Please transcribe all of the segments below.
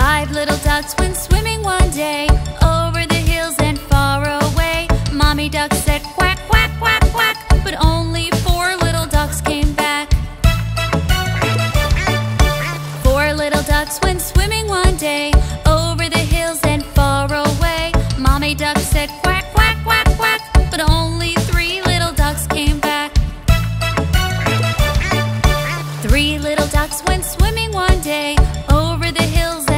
Five little ducks went swimming one day Over the hills and far away. Mommy duck said quack, quack, quack, quack But only four little ducks came back. Four little ducks went swimming one day Over the hills and far away. Mommy duck said quack, quack, quack, quack But only three little ducks came back. Three little ducks went swimming one day Over the hills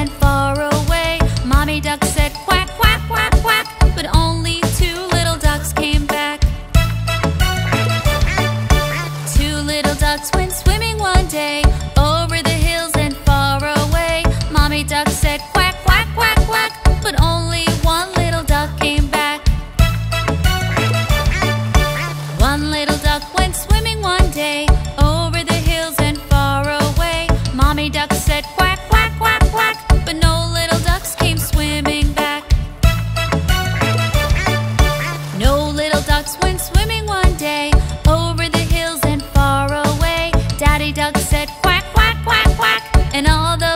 swimming one day over the hills and far away. Daddy Duck said quack, quack, quack, quack, and all the